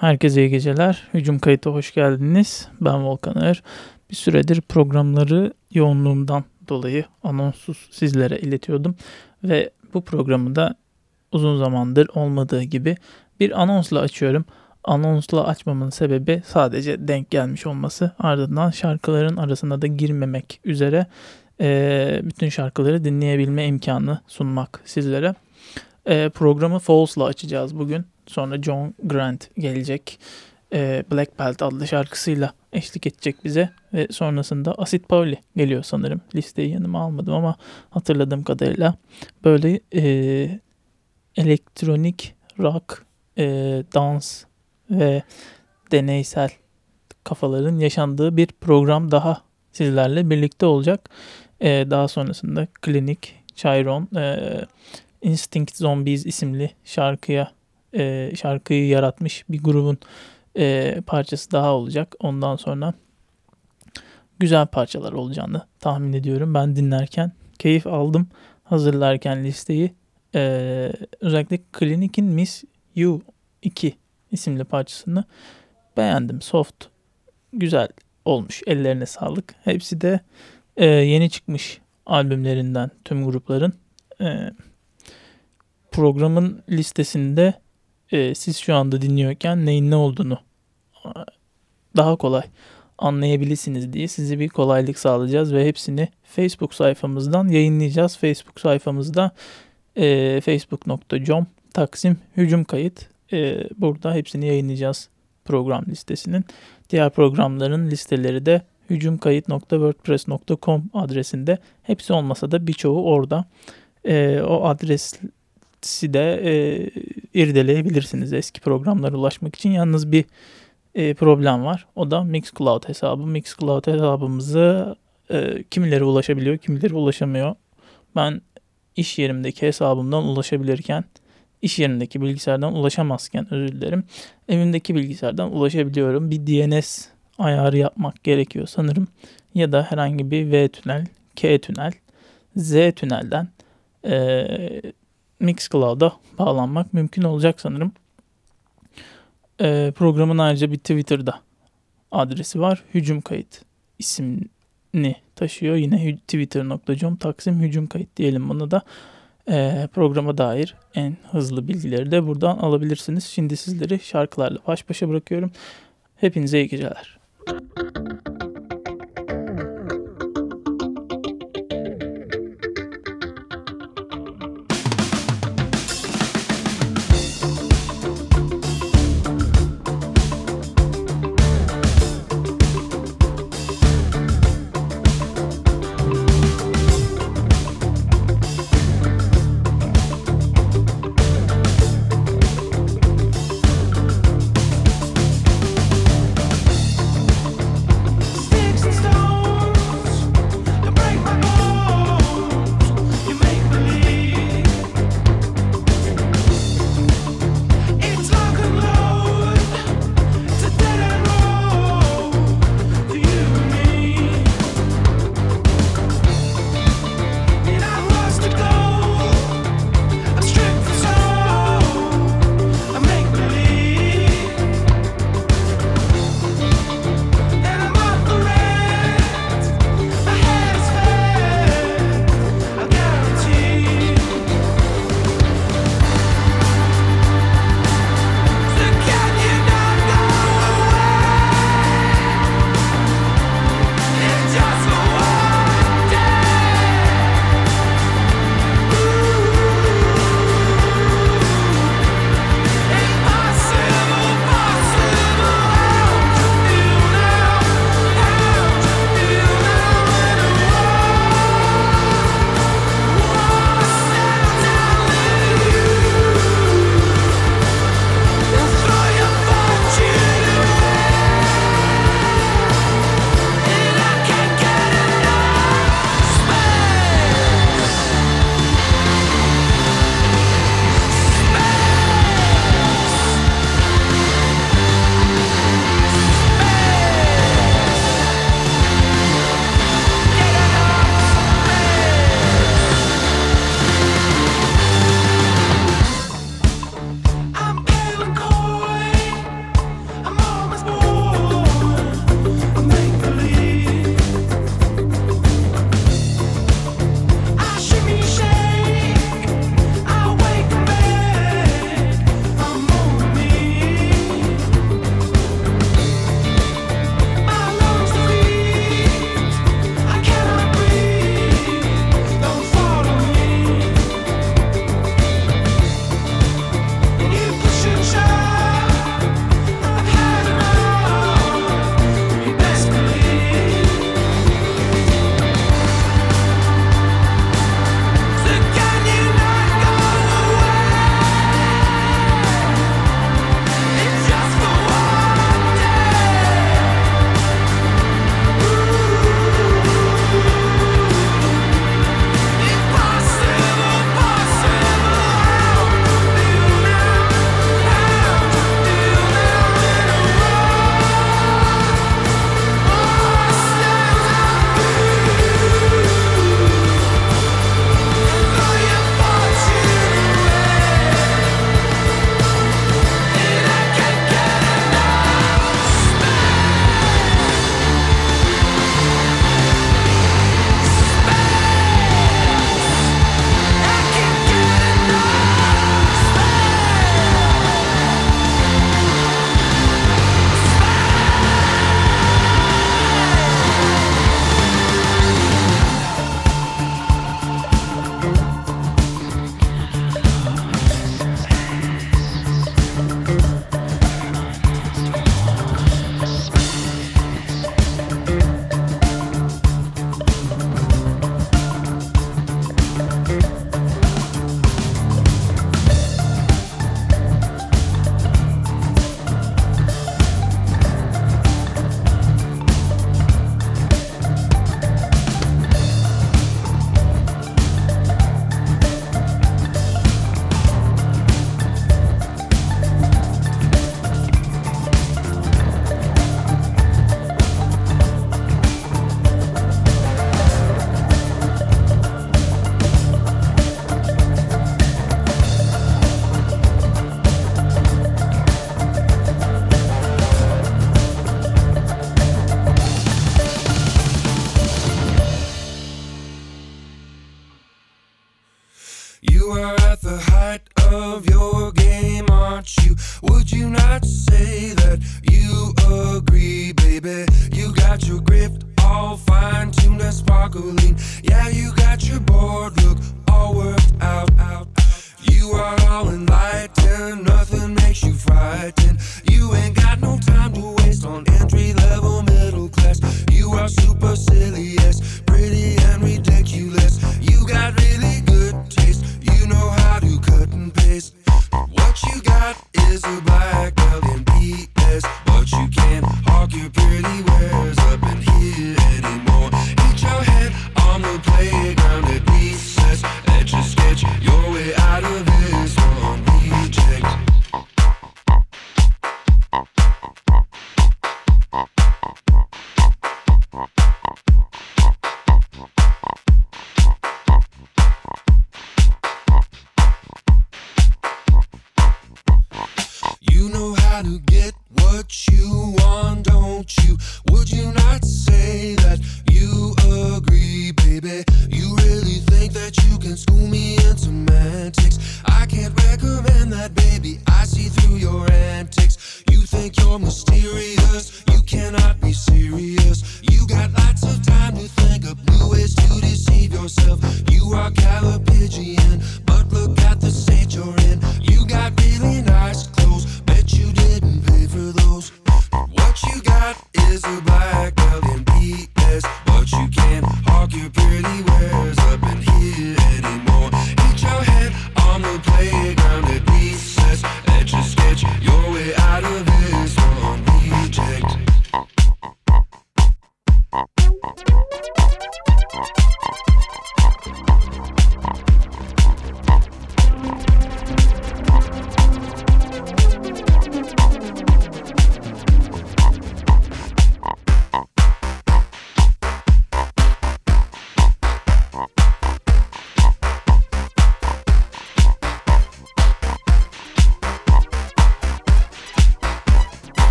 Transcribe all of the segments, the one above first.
Herkese iyi geceler. Hücum kayıta hoş geldiniz. Ben Volkan Ağır. Bir süredir programları yoğunluğumdan dolayı anonsuz sizlere iletiyordum. Ve bu programı da uzun zamandır olmadığı gibi bir anonsla açıyorum. Anonsla açmamın sebebi sadece denk gelmiş olması. Ardından şarkıların arasına da girmemek üzere bütün şarkıları dinleyebilme imkanı sunmak sizlere. Programı Falls'la açacağız bugün. Sonra John Grant gelecek. E, Black Belt adlı şarkısıyla eşlik edecek bize. Ve sonrasında Asit Pauli geliyor sanırım. Listeyi yanıma almadım ama hatırladığım kadarıyla böyle e, elektronik rock, e, dans ve deneysel kafaların yaşandığı bir program daha sizlerle birlikte olacak. E, daha sonrasında Klinik, Chiron, e, Instinct Zombies isimli şarkıya e, şarkıyı yaratmış bir grubun e, parçası daha olacak. Ondan sonra güzel parçalar olacağını tahmin ediyorum. Ben dinlerken keyif aldım. Hazırlarken listeyi e, özellikle Klinik'in Miss You 2 isimli parçasını beğendim. Soft, güzel olmuş. Ellerine sağlık. Hepsi de e, yeni çıkmış albümlerinden tüm grupların. E, programın listesinde e, siz şu anda dinliyorken neyin ne olduğunu daha kolay anlayabilirsiniz diye size bir kolaylık sağlayacağız ve hepsini Facebook sayfamızdan yayınlayacağız. Facebook sayfamızda e, facebook.com taksim hücum kayıt e, burada hepsini yayınlayacağız program listesinin. Diğer programların listeleri de hücumkayıt.wordpress.com adresinde. Hepsi olmasa da birçoğu orada. E, o adresi de e, irdeleyebilirsiniz eski programlara ulaşmak için. Yalnız bir e, problem var. O da Mixcloud hesabı. Mixcloud hesabımızı e, kimileri ulaşabiliyor, kimileri ulaşamıyor. Ben iş yerimdeki hesabımdan ulaşabilirken iş yerindeki bilgisayardan ulaşamazken özür dilerim. Evimdeki bilgisayardan ulaşabiliyorum. Bir DNS ayarı yapmak gerekiyor sanırım. Ya da herhangi bir V tünel, K tünel, Z tünelden e, Mixcloud'a bağlanmak mümkün olacak sanırım. E, programın ayrıca bir Twitter'da adresi var. Hücum kayıt isimini taşıyor. Yine twitter.com taksim hücum kayıt diyelim bunu da. E, programa dair en hızlı bilgileri de buradan alabilirsiniz. Şimdi sizleri şarkılarla baş başa bırakıyorum. Hepinize iyi geceler. Müzik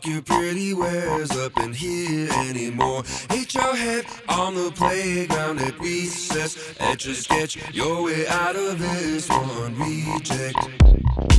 talk your pretty wares up in here anymore. Hit your head on the playground at recess. Etch a sketch your way out of this one reject.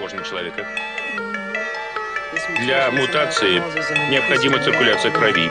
На человека. Для мутации необходима циркуляция крови.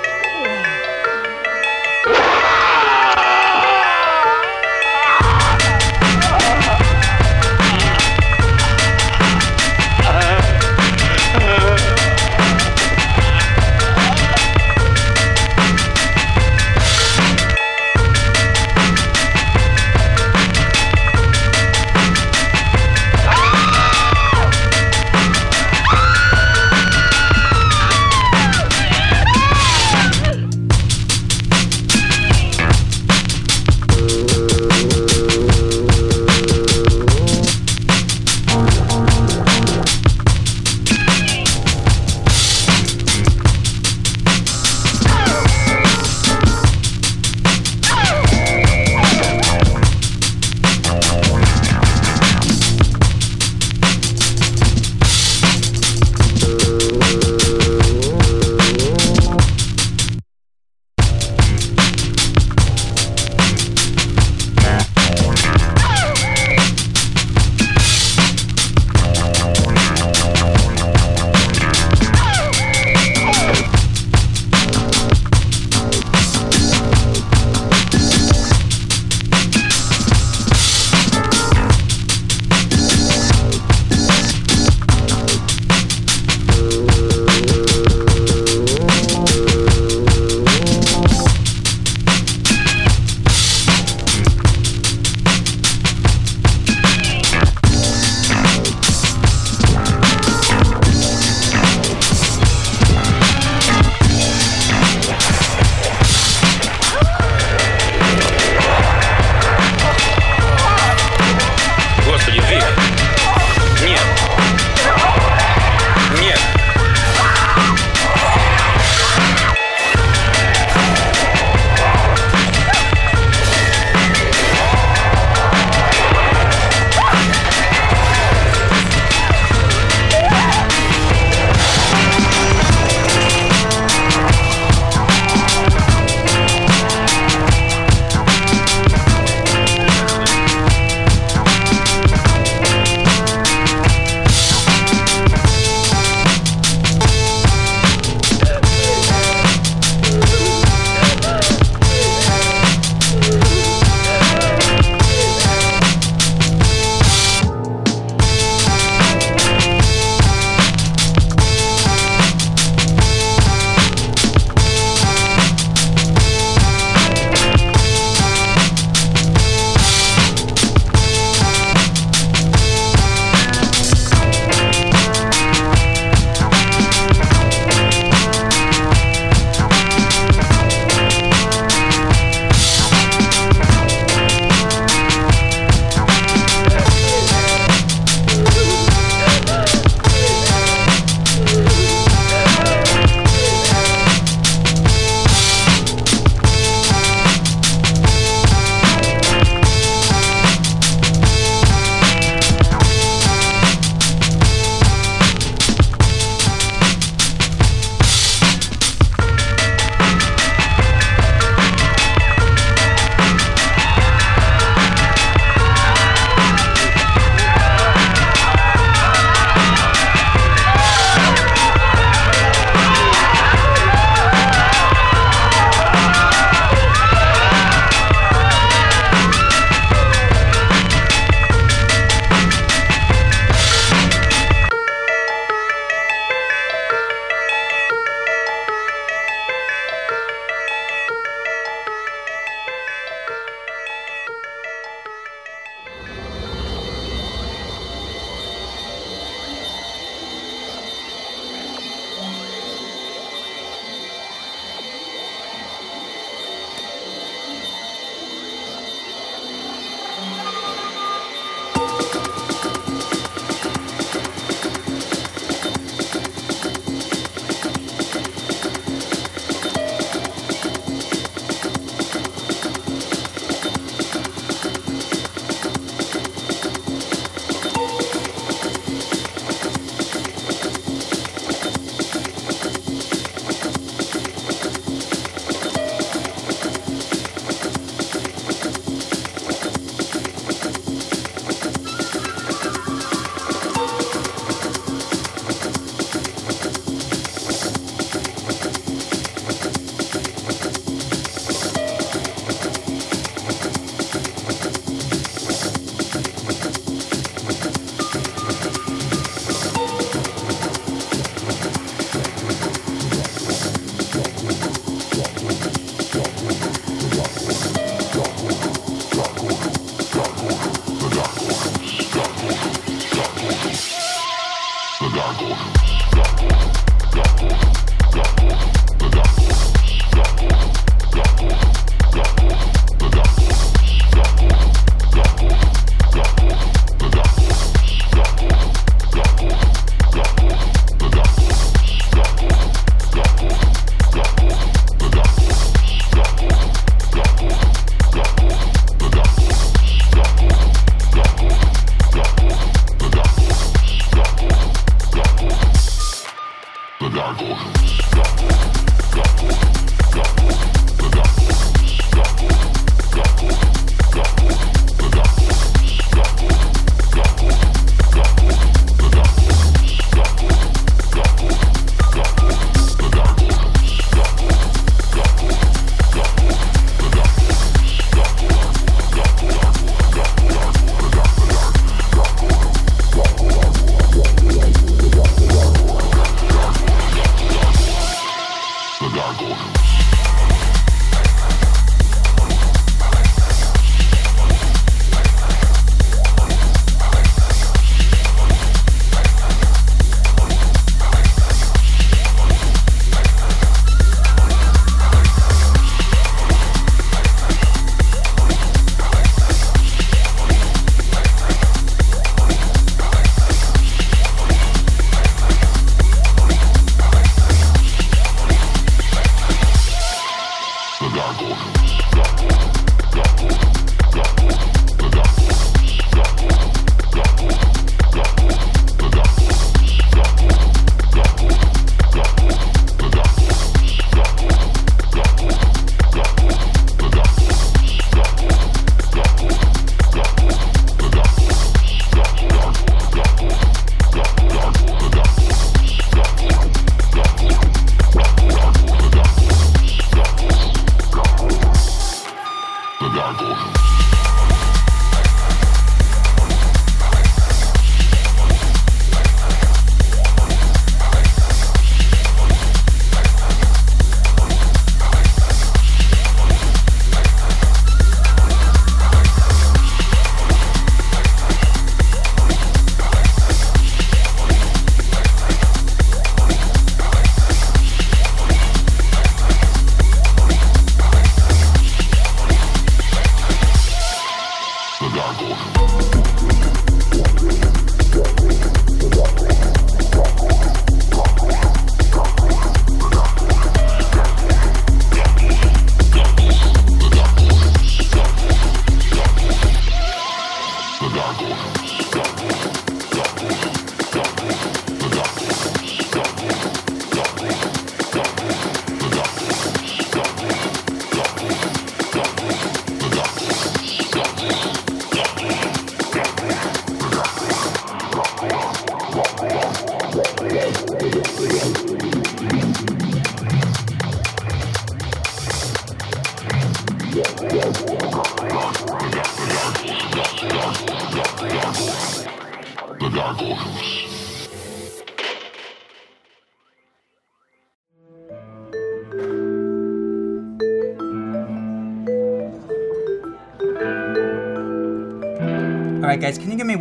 All